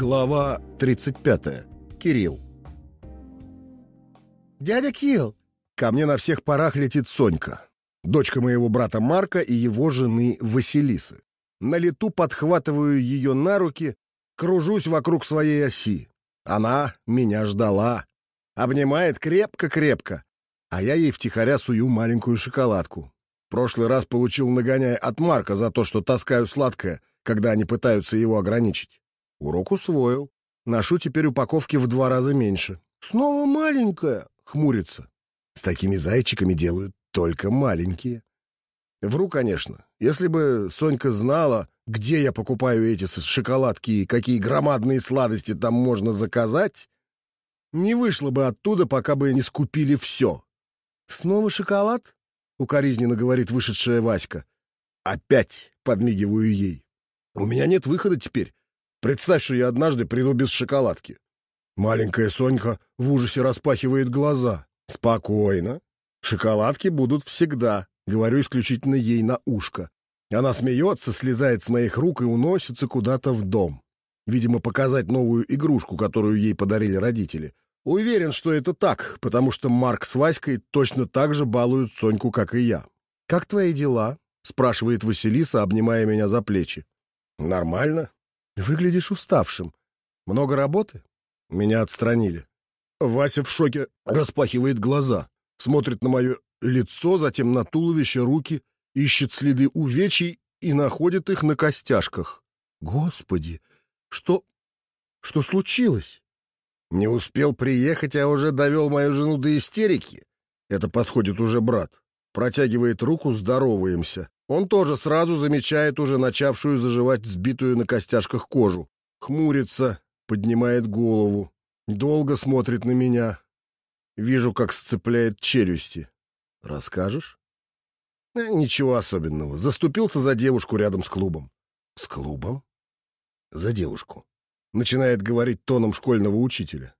Глава 35. Кирилл. «Дядя Килл!» Ко мне на всех парах летит Сонька, дочка моего брата Марка и его жены Василисы. На лету подхватываю ее на руки, кружусь вокруг своей оси. Она меня ждала. Обнимает крепко-крепко, а я ей втихаря сую маленькую шоколадку. Прошлый раз получил нагоняй от Марка за то, что таскаю сладкое, когда они пытаются его ограничить. Урок усвоил. Ношу теперь упаковки в два раза меньше. Снова маленькая, хмурится. С такими зайчиками делают только маленькие. Вру, конечно. Если бы Сонька знала, где я покупаю эти шоколадки и какие громадные сладости там можно заказать, не вышла бы оттуда, пока бы не скупили все. «Снова шоколад?» — укоризненно говорит вышедшая Васька. «Опять!» — подмигиваю ей. «У меня нет выхода теперь. Представь, что я однажды приду без шоколадки». Маленькая Сонька в ужасе распахивает глаза. «Спокойно. Шоколадки будут всегда», — говорю исключительно ей на ушко. Она смеется, слезает с моих рук и уносится куда-то в дом. Видимо, показать новую игрушку, которую ей подарили родители. Уверен, что это так, потому что Марк с Васькой точно так же балуют Соньку, как и я. «Как твои дела?» — спрашивает Василиса, обнимая меня за плечи. «Нормально. Выглядишь уставшим. Много работы?» Меня отстранили. Вася в шоке распахивает глаза, смотрит на мое лицо, затем на туловище, руки, ищет следы увечий и находит их на костяшках. «Господи, что... что случилось?» Не успел приехать, а уже довел мою жену до истерики. Это подходит уже брат. Протягивает руку, здороваемся. Он тоже сразу замечает уже начавшую заживать сбитую на костяшках кожу. Хмурится, поднимает голову. Долго смотрит на меня. Вижу, как сцепляет челюсти. Расскажешь? Э, ничего особенного. Заступился за девушку рядом с клубом. С клубом? За девушку начинает говорить тоном школьного учителя.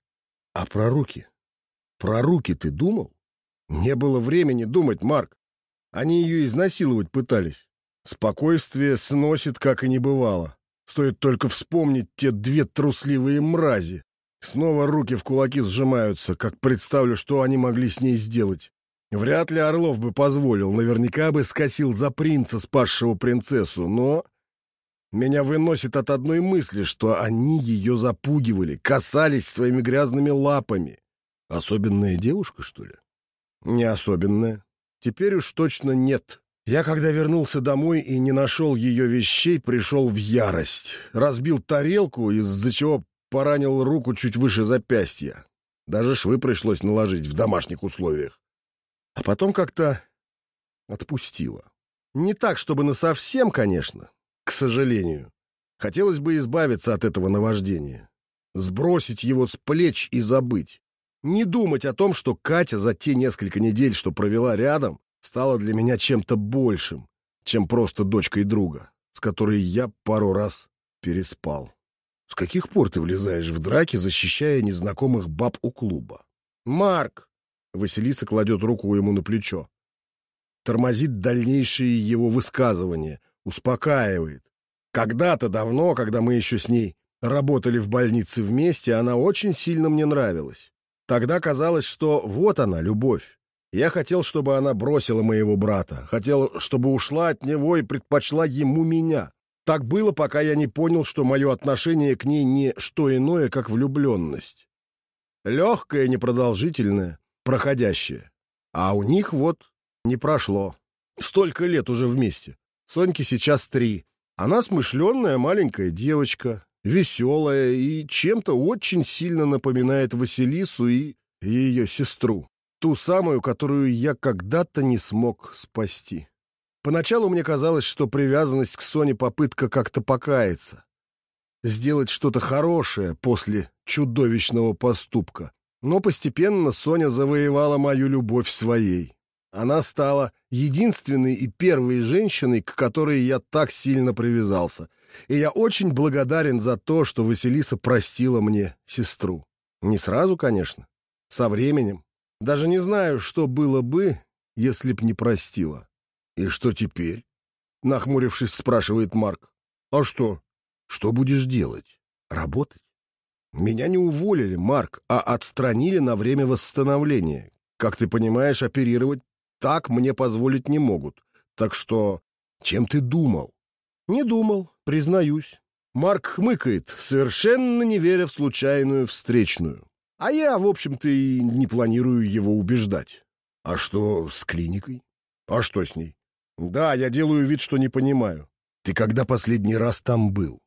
А про руки? Про руки ты думал? Не было времени думать, Марк. Они ее изнасиловать пытались. Спокойствие сносит, как и не бывало. Стоит только вспомнить те две трусливые мрази. Снова руки в кулаки сжимаются, как представлю, что они могли с ней сделать. Вряд ли Орлов бы позволил, наверняка бы скосил за принца, спасшего принцессу, но меня выносит от одной мысли, что они ее запугивали, касались своими грязными лапами. Особенная девушка, что ли? Не особенная. Теперь уж точно нет. Я, когда вернулся домой и не нашел ее вещей, пришел в ярость. Разбил тарелку, из-за чего поранил руку чуть выше запястья. Даже швы пришлось наложить в домашних условиях. А потом как-то отпустило. Не так, чтобы насовсем, конечно, к сожалению. Хотелось бы избавиться от этого наваждения. Сбросить его с плеч и забыть. Не думать о том, что Катя за те несколько недель, что провела рядом, стала для меня чем-то большим, чем просто дочкой друга, с которой я пару раз переспал. С каких пор ты влезаешь в драки, защищая незнакомых баб у клуба? «Марк!» — Василиса кладет руку ему на плечо. Тормозит дальнейшие его высказывания, успокаивает. Когда-то давно, когда мы еще с ней работали в больнице вместе, она очень сильно мне нравилась. Тогда казалось, что вот она, любовь. Я хотел, чтобы она бросила моего брата. Хотел, чтобы ушла от него и предпочла ему меня. Так было, пока я не понял, что мое отношение к ней не что иное, как влюбленность. Легкое, непродолжительное, проходящее. А у них вот не прошло. Столько лет уже вместе. Соньке сейчас три. Она смышленная маленькая девочка, веселая и чем-то очень сильно напоминает Василису и ее сестру. Ту самую, которую я когда-то не смог спасти. Поначалу мне казалось, что привязанность к Соне — попытка как-то покаяться. Сделать что-то хорошее после чудовищного поступка. Но постепенно Соня завоевала мою любовь своей. Она стала единственной и первой женщиной, к которой я так сильно привязался. И я очень благодарен за то, что Василиса простила мне сестру. Не сразу, конечно. Со временем. Даже не знаю, что было бы, если б не простила. И что теперь? Нахмурившись, спрашивает Марк. А что? Что будешь делать? Работать? Меня не уволили, Марк, а отстранили на время восстановления. Как ты понимаешь, оперировать так мне позволить не могут. Так что чем ты думал? Не думал, признаюсь. Марк хмыкает, совершенно не веря в случайную встречную. А я, в общем-то, и не планирую его убеждать. А что с клиникой? А что с ней? Да, я делаю вид, что не понимаю. Ты когда последний раз там был?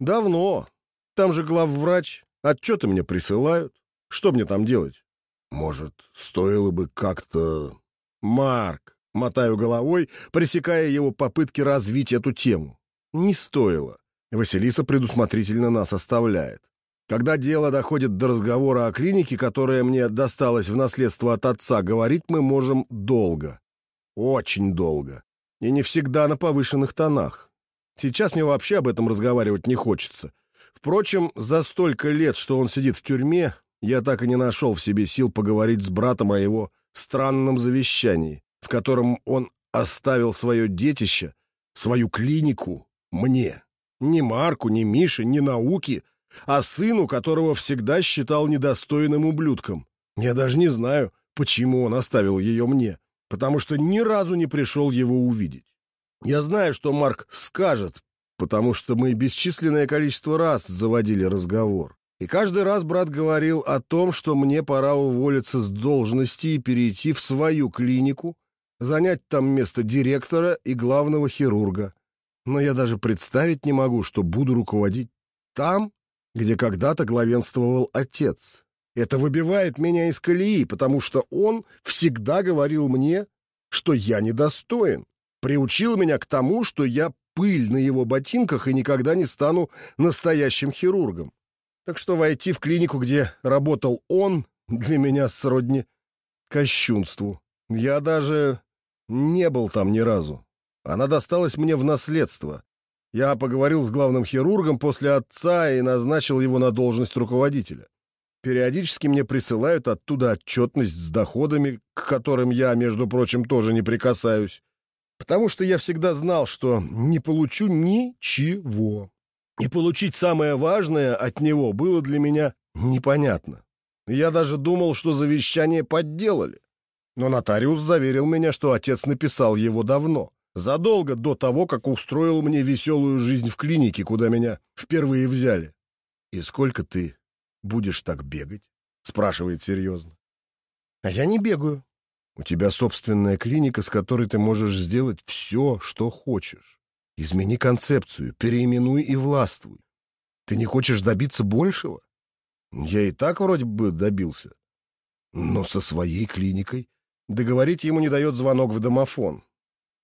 Давно. Там же главврач. Отчеты мне присылают. Что мне там делать? Может, стоило бы как-то... Марк, мотаю головой, пресекая его попытки развить эту тему. Не стоило. Василиса предусмотрительно нас оставляет. Когда дело доходит до разговора о клинике, которая мне досталась в наследство от отца, говорить мы можем долго. Очень долго. И не всегда на повышенных тонах. Сейчас мне вообще об этом разговаривать не хочется. Впрочем, за столько лет, что он сидит в тюрьме, я так и не нашел в себе сил поговорить с братом о его странном завещании, в котором он оставил свое детище, свою клинику мне. Ни Марку, ни Мише, ни науки, а сыну, которого всегда считал недостойным ублюдком. Я даже не знаю, почему он оставил ее мне, потому что ни разу не пришел его увидеть. Я знаю, что Марк скажет, потому что мы бесчисленное количество раз заводили разговор. И каждый раз брат говорил о том, что мне пора уволиться с должности и перейти в свою клинику, занять там место директора и главного хирурга. Но я даже представить не могу, что буду руководить там, где когда-то главенствовал отец. Это выбивает меня из колеи, потому что он всегда говорил мне, что я недостоин. Приучил меня к тому, что я пыль на его ботинках и никогда не стану настоящим хирургом. Так что войти в клинику, где работал он, для меня сродни кощунству. Я даже не был там ни разу. Она досталась мне в наследство. Я поговорил с главным хирургом после отца и назначил его на должность руководителя. Периодически мне присылают оттуда отчетность с доходами, к которым я, между прочим, тоже не прикасаюсь. Потому что я всегда знал, что не получу ничего. И получить самое важное от него было для меня непонятно. Я даже думал, что завещание подделали. Но нотариус заверил меня, что отец написал его давно задолго до того, как устроил мне веселую жизнь в клинике, куда меня впервые взяли. «И сколько ты будешь так бегать?» — спрашивает серьезно. «А я не бегаю. У тебя собственная клиника, с которой ты можешь сделать все, что хочешь. Измени концепцию, переименуй и властвуй. Ты не хочешь добиться большего? Я и так вроде бы добился. Но со своей клиникой договорить ему не дает звонок в домофон.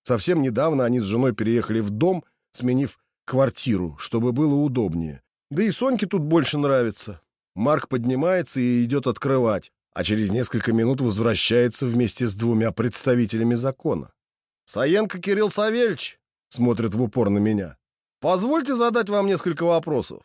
Совсем недавно они с женой переехали в дом, сменив квартиру, чтобы было удобнее. Да и Соньке тут больше нравится. Марк поднимается и идет открывать, а через несколько минут возвращается вместе с двумя представителями закона. «Саенко Кирилл Савельевич!» — смотрит в упор на меня. «Позвольте задать вам несколько вопросов».